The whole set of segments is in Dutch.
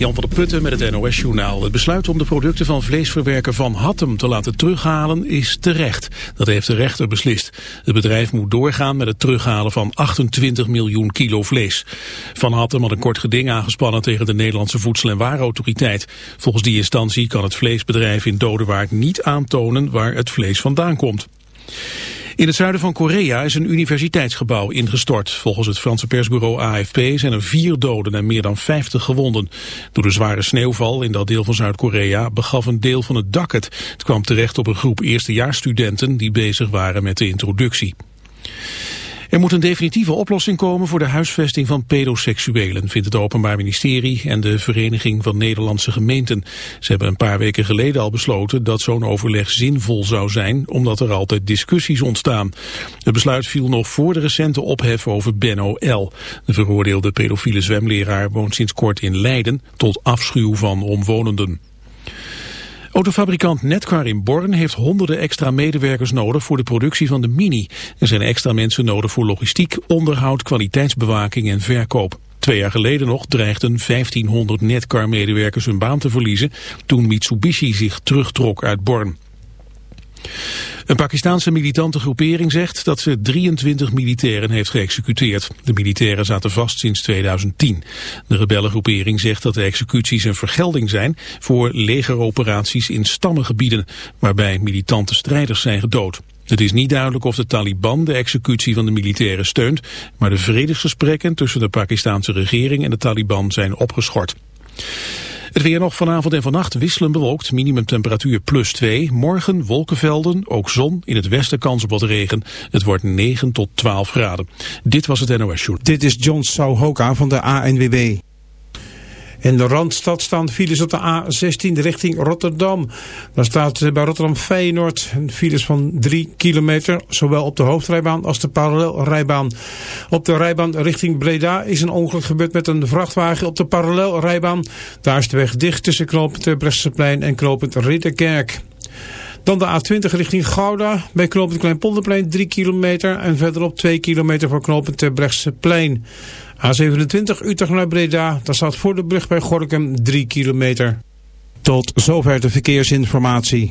Jan van der Putten met het NOS-journaal. Het besluit om de producten van vleesverwerker Van Hattem te laten terughalen is terecht. Dat heeft de rechter beslist. Het bedrijf moet doorgaan met het terughalen van 28 miljoen kilo vlees. Van Hattem had een kort geding aangespannen tegen de Nederlandse Voedsel- en Warenautoriteit. Volgens die instantie kan het vleesbedrijf in Dodewaard niet aantonen waar het vlees vandaan komt. In het zuiden van Korea is een universiteitsgebouw ingestort. Volgens het Franse persbureau AFP zijn er vier doden en meer dan 50 gewonden. Door de zware sneeuwval in dat deel van Zuid-Korea begaf een deel van het dak het. Het kwam terecht op een groep eerstejaarsstudenten die bezig waren met de introductie. Er moet een definitieve oplossing komen voor de huisvesting van pedoseksuelen, vindt het Openbaar Ministerie en de Vereniging van Nederlandse Gemeenten. Ze hebben een paar weken geleden al besloten dat zo'n overleg zinvol zou zijn, omdat er altijd discussies ontstaan. Het besluit viel nog voor de recente ophef over Benno L. De veroordeelde pedofiele zwemleraar woont sinds kort in Leiden, tot afschuw van omwonenden. Autofabrikant Netcar in Born heeft honderden extra medewerkers nodig voor de productie van de Mini. Er zijn extra mensen nodig voor logistiek, onderhoud, kwaliteitsbewaking en verkoop. Twee jaar geleden nog dreigden 1500 Netcar-medewerkers hun baan te verliezen toen Mitsubishi zich terugtrok uit Born. Een Pakistanse militante groepering zegt dat ze 23 militairen heeft geëxecuteerd. De militairen zaten vast sinds 2010. De rebellengroepering zegt dat de executies een vergelding zijn voor legeroperaties in stammengebieden, waarbij militante strijders zijn gedood. Het is niet duidelijk of de Taliban de executie van de militairen steunt, maar de vredesgesprekken tussen de Pakistanse regering en de Taliban zijn opgeschort. Het weer nog vanavond en vannacht wisselen bewolkt. Minimumtemperatuur plus 2. Morgen wolkenvelden, ook zon. In het westen kans op wat regen. Het wordt 9 tot 12 graden. Dit was het NOS Show. Dit is John Souhoka van de ANWB. In de Randstad staan files op de A16 richting Rotterdam. Daar staat bij Rotterdam Feyenoord files van 3 kilometer. Zowel op de hoofdrijbaan als de parallelrijbaan. Op de rijbaan richting Breda is een ongeluk gebeurd met een vrachtwagen op de parallelrijbaan. Daar is de weg dicht tussen knooppunt Bresseplein en knooppunt Ridderkerk. Dan de A20 richting Gouda. Bij knooppunt Kleinpolderplein 3 kilometer. En verderop 2 kilometer voor knooppunt Brechtseplein. A27 Utrecht naar Breda, daar staat voor de brug bij Gorkum 3 kilometer. Tot zover de verkeersinformatie.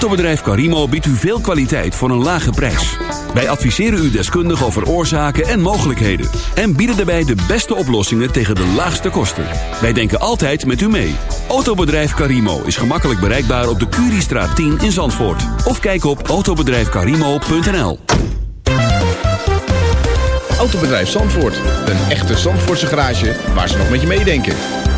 Autobedrijf Carimo biedt u veel kwaliteit voor een lage prijs. Wij adviseren u deskundig over oorzaken en mogelijkheden. En bieden daarbij de beste oplossingen tegen de laagste kosten. Wij denken altijd met u mee. Autobedrijf Carimo is gemakkelijk bereikbaar op de Curiestraat 10 in Zandvoort. Of kijk op autobedrijfcarimo.nl Autobedrijf Zandvoort. Een echte Zandvoortse garage waar ze nog met je meedenken.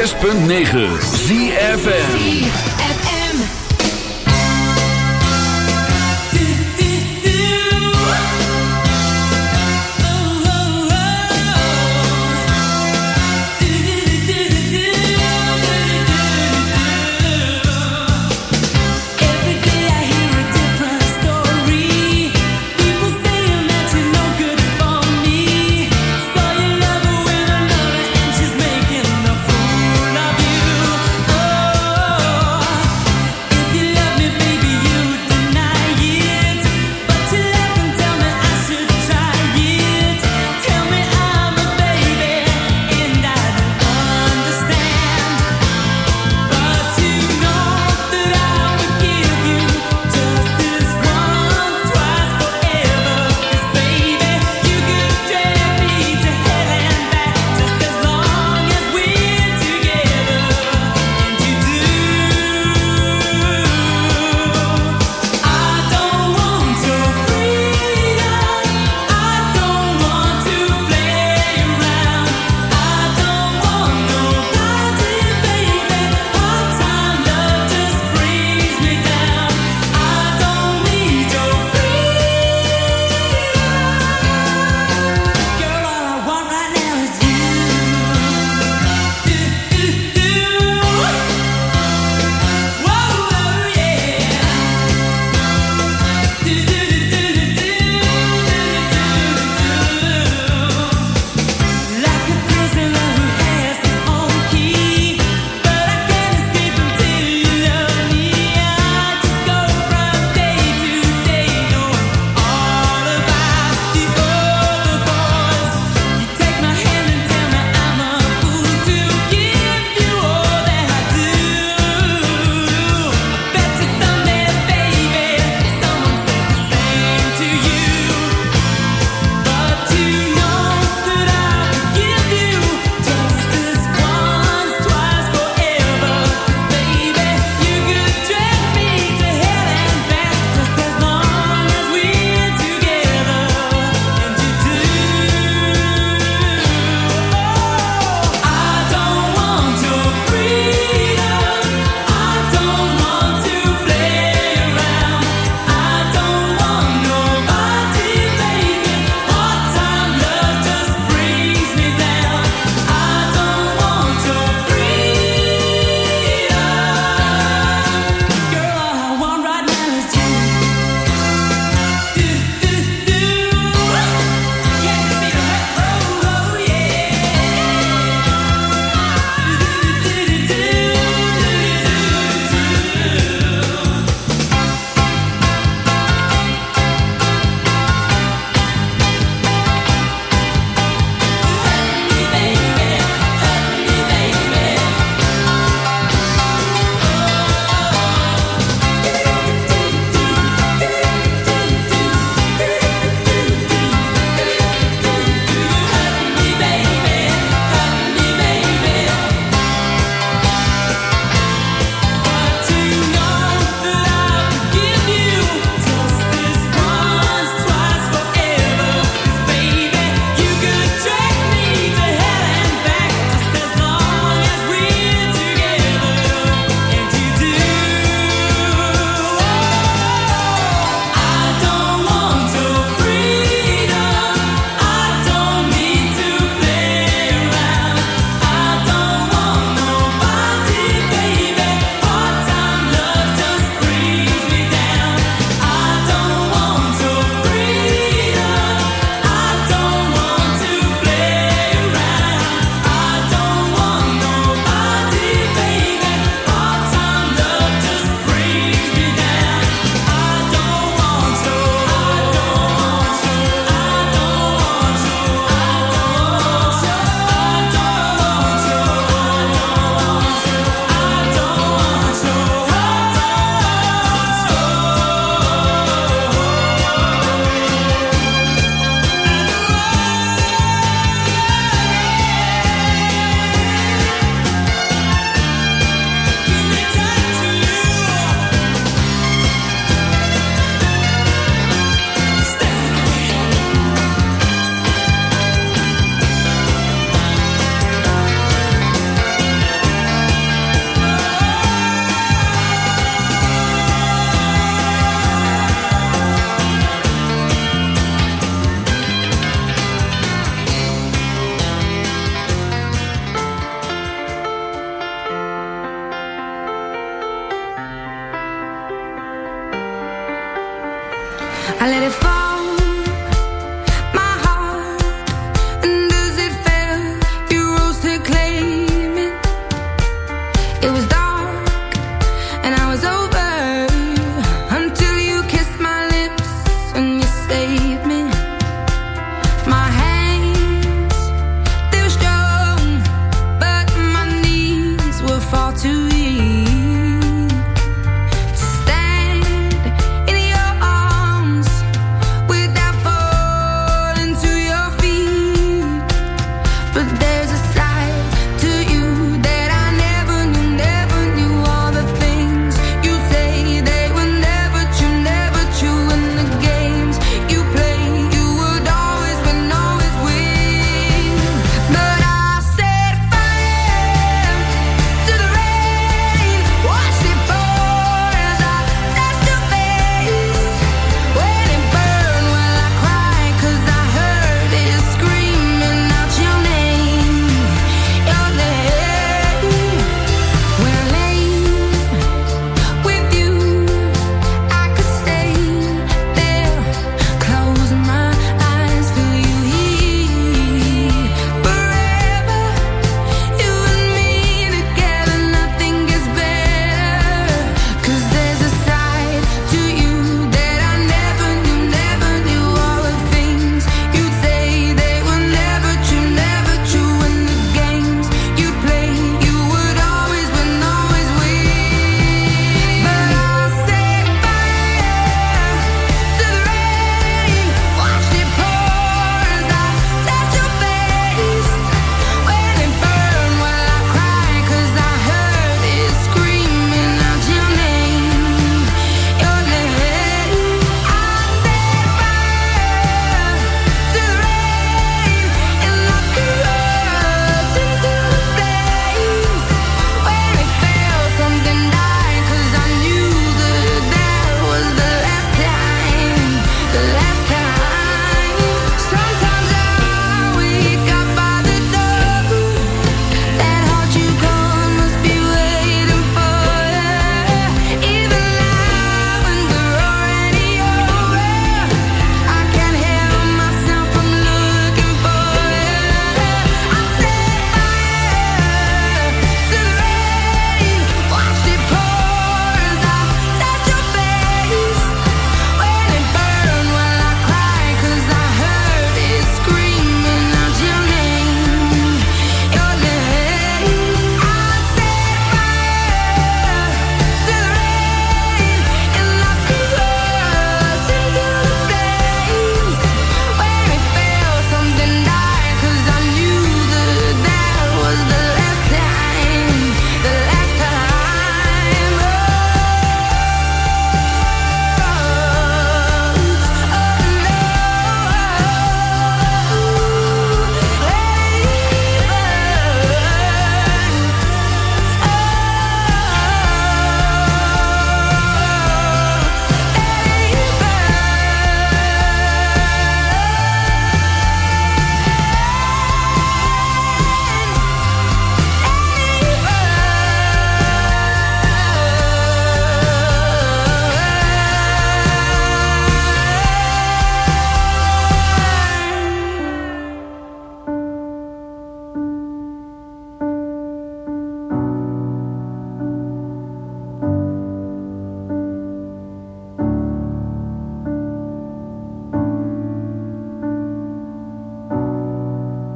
106.9 ZFN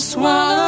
swallow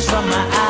Tears from my eyes.